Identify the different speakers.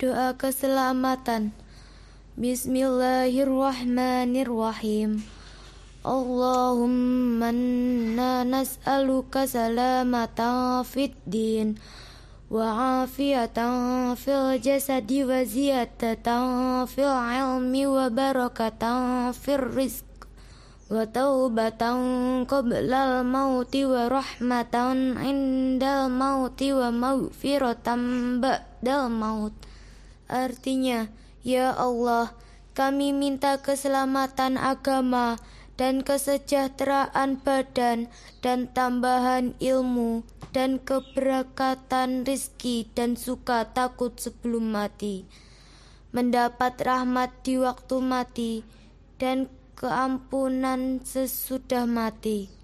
Speaker 1: Doa keselamatan. Bismillahirrahmanirrahim. Allahumma inna nas'aluka salamatan fid din wa afiyatan fil jasadi wa ziyadatan fil ilmi wa barakatan fil rizq wa taubatan qablal mauti wa rahmatan indal mauti wa maghfiratan ba'dal maut Artinya, Ya Allah, kami minta keselamatan agama dan kesejahteraan badan dan tambahan ilmu dan keberkatan rizki dan suka takut sebelum mati. Mendapat rahmat di waktu mati dan keampunan sesudah mati.